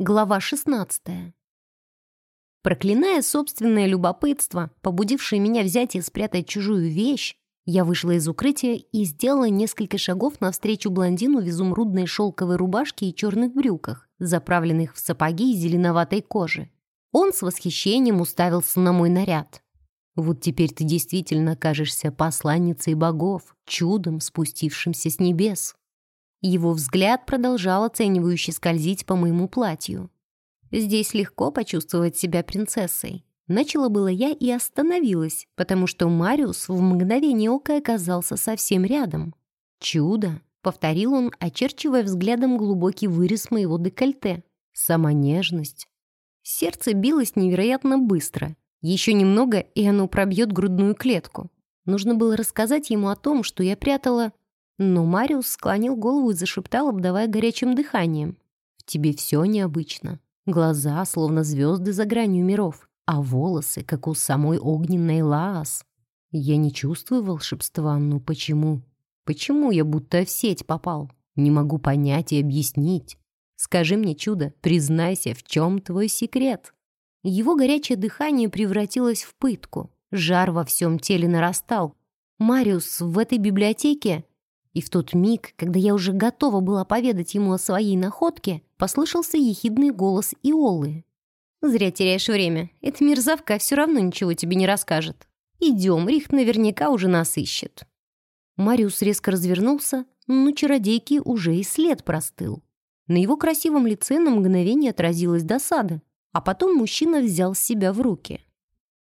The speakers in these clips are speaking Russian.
Глава 16. Проклиная собственное любопытство, побудившее меня взять и спрятать чужую вещь, я вышла из укрытия и сделала несколько шагов навстречу блондину в изумрудной шелковой рубашке и черных брюках, заправленных в сапоги из зеленоватой кожи. Он с восхищением уставился на мой наряд. «Вот теперь ты действительно кажешься посланницей богов, чудом, спустившимся с небес», его взгляд продолжал оценивающе скользить по моему платью. Здесь легко почувствовать себя принцессой. Начала было я и остановилась, потому что Мариус в мгновение ока оказался совсем рядом. «Чудо!» — повторил он, очерчивая взглядом глубокий вырез моего декольте. «Сама нежность». Сердце билось невероятно быстро. Еще немного, и оно пробьет грудную клетку. Нужно было рассказать ему о том, что я прятала но Мариус склонил голову и зашептал, обдавая горячим дыханием. «В тебе все необычно. Глаза, словно звезды за гранью миров, а волосы, как у самой огненной Лаас. Я не чувствую волшебства, но почему? Почему я будто в сеть попал? Не могу понять и объяснить. Скажи мне, чудо, признайся, в чем твой секрет?» Его горячее дыхание превратилось в пытку. Жар во всем теле нарастал. Мариус в этой библиотеке и в тот миг, когда я уже готова была поведать ему о своей находке, послышался ехидный голос Иолы. «Зря теряешь время. Эта мерзавка все равно ничего тебе не расскажет. Идем, Рихт наверняка уже нас ищет». Мариус резко развернулся, но чародейки уже и след простыл. На его красивом лице на мгновение отразилась досада, а потом мужчина взял себя в руки.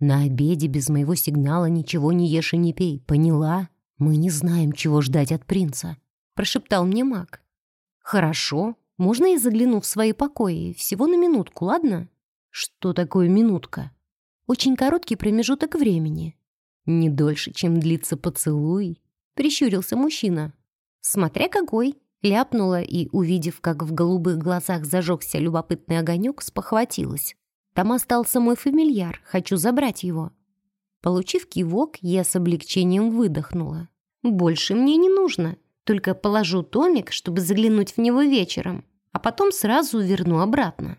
«На обеде без моего сигнала ничего не ешь и не пей, поняла?» «Мы не знаем, чего ждать от принца», — прошептал мне маг. «Хорошо. Можно я загляну в свои покои? Всего на минутку, ладно?» «Что такое минутка?» «Очень короткий промежуток времени». «Не дольше, чем длится поцелуй», — прищурился мужчина. «Смотря какой», — ляпнула и, увидев, как в голубых глазах зажегся любопытный огонек, спохватилась. «Там остался мой фамильяр, хочу забрать его». Получив кивок, я с облегчением выдохнула. «Больше мне не нужно. Только положу томик, чтобы заглянуть в него вечером, а потом сразу верну обратно».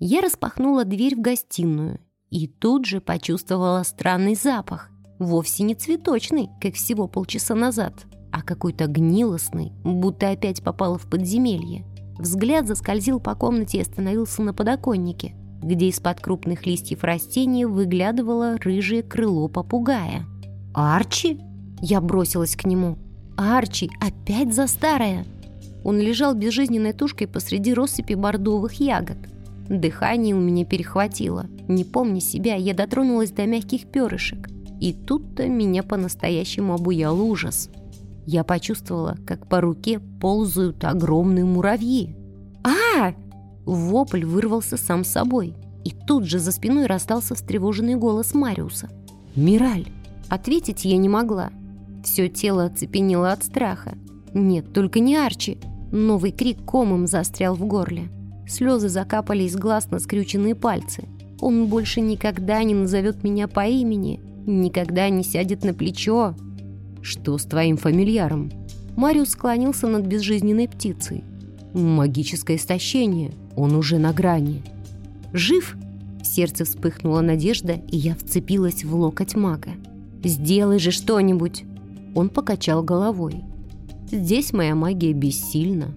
Я распахнула дверь в гостиную и тут же почувствовала странный запах. Вовсе не цветочный, как всего полчаса назад, а какой-то гнилостный, будто опять попала в подземелье. Взгляд заскользил по комнате и остановился на подоконнике где из-под крупных листьев растения выглядывало рыжее крыло попугая. «Арчи?» Я бросилась к нему. «Арчи, опять за старое!» Он лежал безжизненной тушкой посреди россыпи бордовых ягод. Дыхание у меня перехватило. Не помня себя, я дотронулась до мягких перышек. И тут-то меня по-настоящему обуял ужас. Я почувствовала, как по руке ползают огромные муравьи. а, Вопль вырвался сам собой. И тут же за спиной раздался встревоженный голос Мариуса. «Мираль!» Ответить я не могла. Все тело оцепенело от страха. Нет, только не Арчи. Новый крик комом застрял в горле. Слезы закапали из глаз на скрюченные пальцы. Он больше никогда не назовет меня по имени, никогда не сядет на плечо. «Что с твоим фамильяром?» Мариус склонился над безжизненной птицей. «Магическое истощение», он уже на грани. «Жив?» Сердце вспыхнула надежда, и я вцепилась в локоть мага. «Сделай же что-нибудь!» Он покачал головой. «Здесь моя магия бессильна».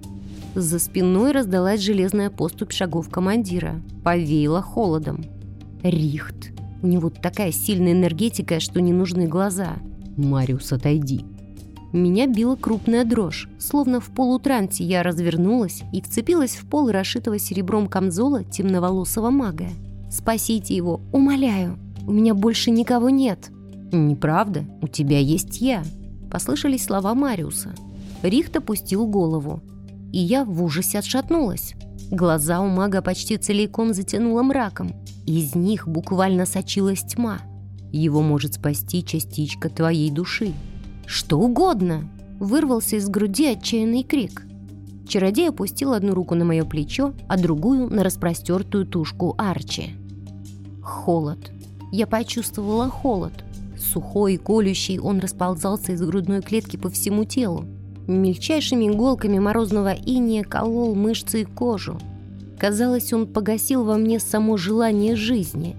За спиной раздалась железная поступь шагов командира. Повеяло холодом. «Рихт! У него такая сильная энергетика, что не нужны глаза. Мариус, отойди!» Меня била крупная дрожь. Словно в полутрансе я развернулась и вцепилась в пол расшитого серебром камзола темноволосого мага. «Спасите его, умоляю! У меня больше никого нет!» «Неправда, у тебя есть я!» Послышались слова Мариуса. Рихт опустил голову, и я в ужасе отшатнулась. Глаза у мага почти целиком затянуло мраком. Из них буквально сочилась тьма. Его может спасти частичка твоей души. «Что угодно!» — вырвался из груди отчаянный крик. Чародей опустил одну руку на мое плечо, а другую — на распростертую тушку Арчи. Холод. Я почувствовала холод. Сухой и колющий он расползался из грудной клетки по всему телу. Мельчайшими иголками морозного иния колол мышцы и кожу. Казалось, он погасил во мне само желание жизни.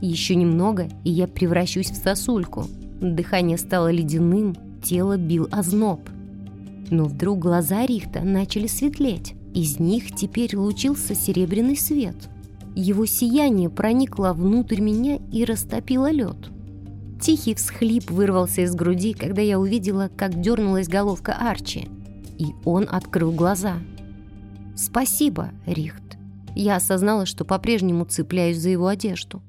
Еще немного, и я превращусь в сосульку. Дыхание стало ледяным, тело бил озноб. Но вдруг глаза Рихта начали светлеть. Из них теперь лучился серебряный свет. Его сияние проникло внутрь меня и растопило лед. Тихий всхлип вырвался из груди, когда я увидела, как дернулась головка Арчи. И он открыл глаза. «Спасибо, Рихт. Я осознала, что по-прежнему цепляюсь за его одежду.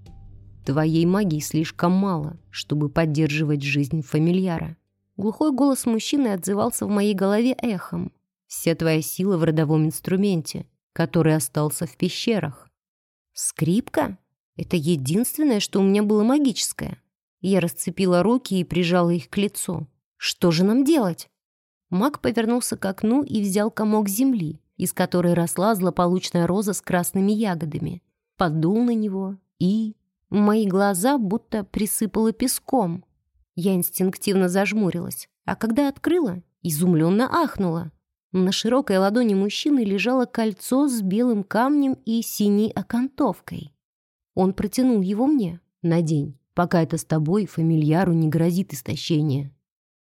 Твоей магии слишком мало, чтобы поддерживать жизнь фамильяра. Глухой голос мужчины отзывался в моей голове эхом. Вся твоя сила в родовом инструменте, который остался в пещерах. Скрипка? Это единственное, что у меня было магическое. Я расцепила руки и прижала их к лицу. Что же нам делать? Маг повернулся к окну и взял комок земли, из которой росла злополучная роза с красными ягодами. Подул на него и... Мои глаза будто присыпало песком. Я инстинктивно зажмурилась, а когда открыла, изумленно ахнула. На широкой ладони мужчины лежало кольцо с белым камнем и синей окантовкой. Он протянул его мне. «Надень, пока это с тобой фамильяру не грозит истощение».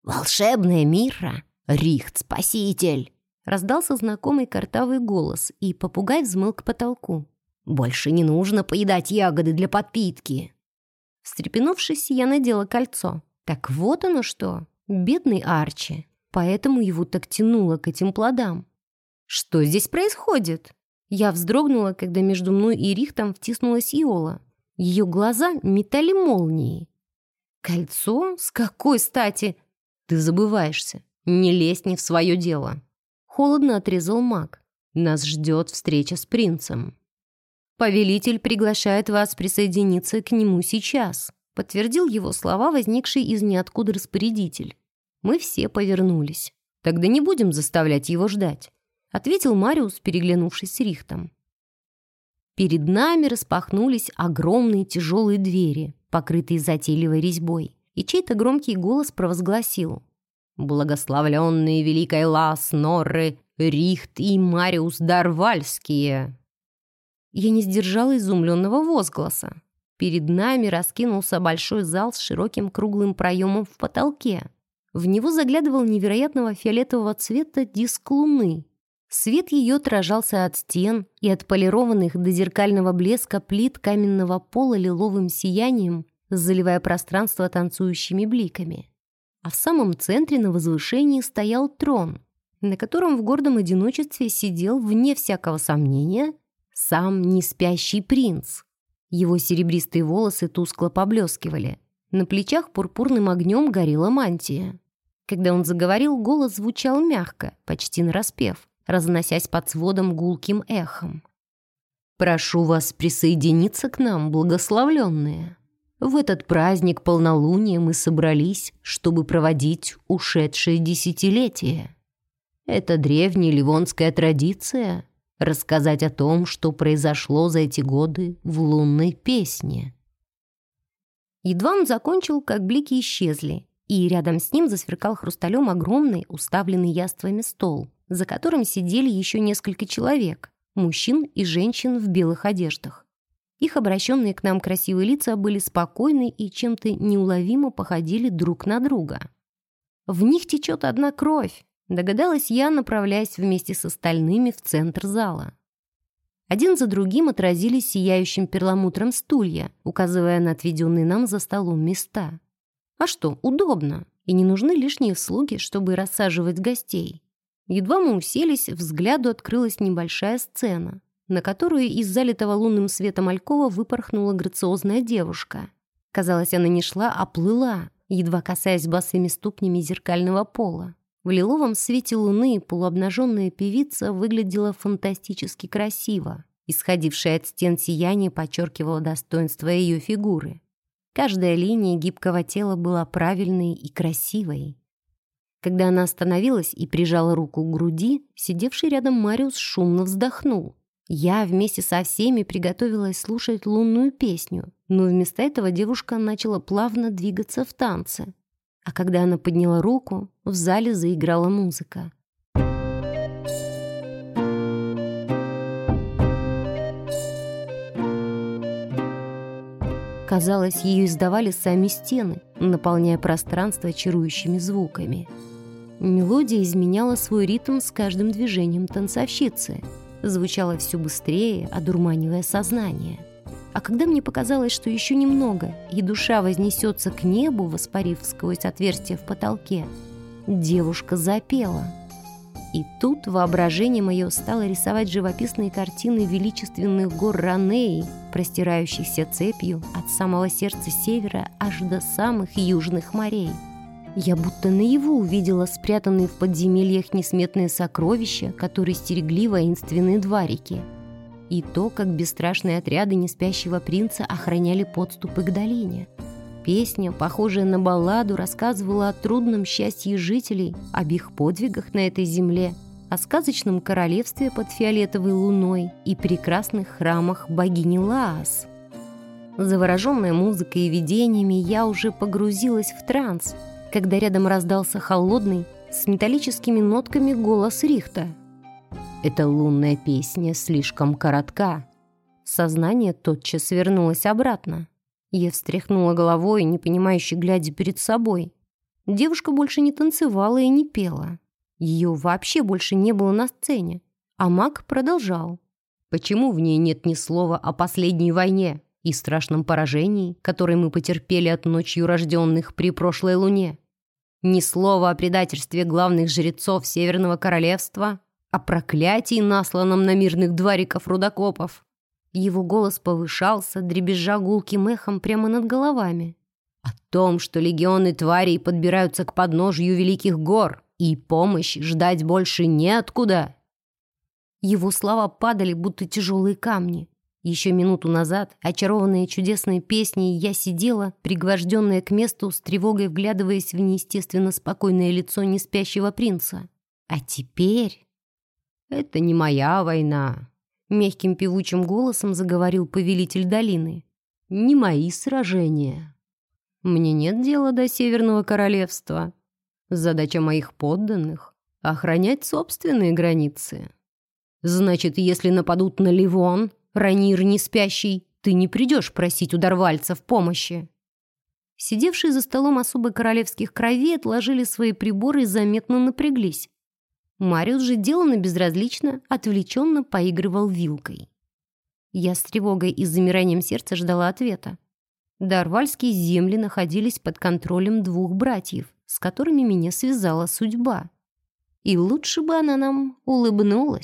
«Волшебная Мира! Рихт-спаситель!» Раздался знакомый картавый голос, и попугай взмыл к потолку. «Больше не нужно поедать ягоды для подпитки!» Встрепенувшись, я надела кольцо. Так вот оно что, бедный Арчи. Поэтому его так тянуло к этим плодам. Что здесь происходит? Я вздрогнула, когда между мной и Рихтом втиснулась Иола. Ее глаза метали молнии. «Кольцо? С какой стати?» «Ты забываешься. Не лезь не в свое дело». Холодно отрезал маг. «Нас ждет встреча с принцем». «Повелитель приглашает вас присоединиться к нему сейчас», подтвердил его слова, возникший из ниоткуда распорядитель. Мы все повернулись. «Тогда не будем заставлять его ждать», ответил Мариус, переглянувшись с Рихтом. Перед нами распахнулись огромные тяжелые двери, покрытые затейливой резьбой, и чей-то громкий голос провозгласил «Благословленные Великой Лас, Норры, Рихт и Мариус Дарвальские!» Я не сдержала изумленного возгласа. Перед нами раскинулся большой зал с широким круглым проемом в потолке. В него заглядывал невероятного фиолетового цвета диск луны, Свет ее отражался от стен и от полированных до зеркального блеска плит каменного пола лиловым сиянием, заливая пространство танцующими бликами. А в самом центре на возвышении стоял трон, на котором в гордом одиночестве сидел, вне всякого сомнения, сам неспящий принц. Его серебристые волосы тускло поблескивали. На плечах пурпурным огнем горела мантия. Когда он заговорил, голос звучал мягко, почти нараспев разносясь под сводом гулким эхом. «Прошу вас присоединиться к нам, благословленные. В этот праздник полнолуния мы собрались, чтобы проводить ушедшее десятилетие. Это древняя ливонская традиция — рассказать о том, что произошло за эти годы в лунной песне». Едва он закончил, как блики исчезли, и рядом с ним засверкал хрусталем огромный, уставленный яствами стол — за которым сидели еще несколько человек, мужчин и женщин в белых одеждах. Их обращенные к нам красивые лица были спокойны и чем-то неуловимо походили друг на друга. В них течет одна кровь, догадалась я, направляясь вместе с остальными в центр зала. Один за другим отразились сияющим перламутром стулья, указывая на отведенные нам за столом места. А что, удобно, и не нужны лишние слуги, чтобы рассаживать гостей. Едва мы уселись, взгляду открылась небольшая сцена, на которую из залитого лунным светом алькова выпорхнула грациозная девушка. Казалось, она не шла, а плыла, едва касаясь босыми ступнями зеркального пола. В лиловом свете луны полуобнаженная певица выглядела фантастически красиво. Исходившее от стен сияние подчеркивало достоинство ее фигуры. Каждая линия гибкого тела была правильной и красивой. Когда она остановилась и прижала руку к груди, сидевший рядом Мариус шумно вздохнул. Я вместе со всеми приготовилась слушать лунную песню, но вместо этого девушка начала плавно двигаться в танце. А когда она подняла руку, в зале заиграла музыка. Казалось, ее издавали сами стены, наполняя пространство чарующими звуками. Мелодия изменяла свой ритм с каждым движением танцовщицы, звучала все быстрее, одурманивая сознание. А когда мне показалось, что еще немного, и душа вознесется к небу, воспарив сквозь отверстие в потолке, девушка запела — и тут воображение мое стало рисовать живописные картины величественных гор Ранеи, простирающихся цепью от самого сердца севера аж до самых южных морей. Я будто наяву увидела спрятанные в подземельях несметные сокровища, которые стерегли воинственные дворики. И то, как бесстрашные отряды неспящего принца охраняли подступы к долине — Песня, похожая на балладу, рассказывала о трудном счастье жителей, об их подвигах на этой земле, о сказочном королевстве под фиолетовой луной и прекрасных храмах богини Лаас. Завороженная музыкой и видениями, я уже погрузилась в транс, когда рядом раздался холодный, с металлическими нотками голос Рихта. «Эта лунная песня слишком коротка». Сознание тотчас вернулось обратно. Я встряхнула головой, не понимающе глядя перед собой. Девушка больше не танцевала и не пела. Ее вообще больше не было на сцене. А маг продолжал. Почему в ней нет ни слова о последней войне и страшном поражении, которое мы потерпели от ночью рожденных при прошлой луне? Ни слова о предательстве главных жрецов Северного Королевства, о проклятии, насланном на мирных двориков-рудокопов, его голос повышался, дребезжа гулким эхом прямо над головами. О том, что легионы тварей подбираются к подножью великих гор, и помощь ждать больше неоткуда. Его слова падали, будто тяжелые камни. Еще минуту назад, очарованная чудесной песней, я сидела, пригвожденная к месту, с тревогой вглядываясь в неестественно спокойное лицо неспящего принца. А теперь... Это не моя война, Мягким певучим голосом заговорил повелитель долины. «Не мои сражения. Мне нет дела до Северного Королевства. Задача моих подданных — охранять собственные границы. Значит, если нападут на Ливон, Ранир не спящий, ты не придешь просить у Дарвальцев помощи». Сидевшие за столом особо королевских кровей отложили свои приборы и заметно напряглись. Мариус же деланно безразлично, отвлеченно поигрывал вилкой. Я с тревогой и замиранием сердца ждала ответа. Дарвальские земли находились под контролем двух братьев, с которыми меня связала судьба. И лучше бы она нам улыбнулась.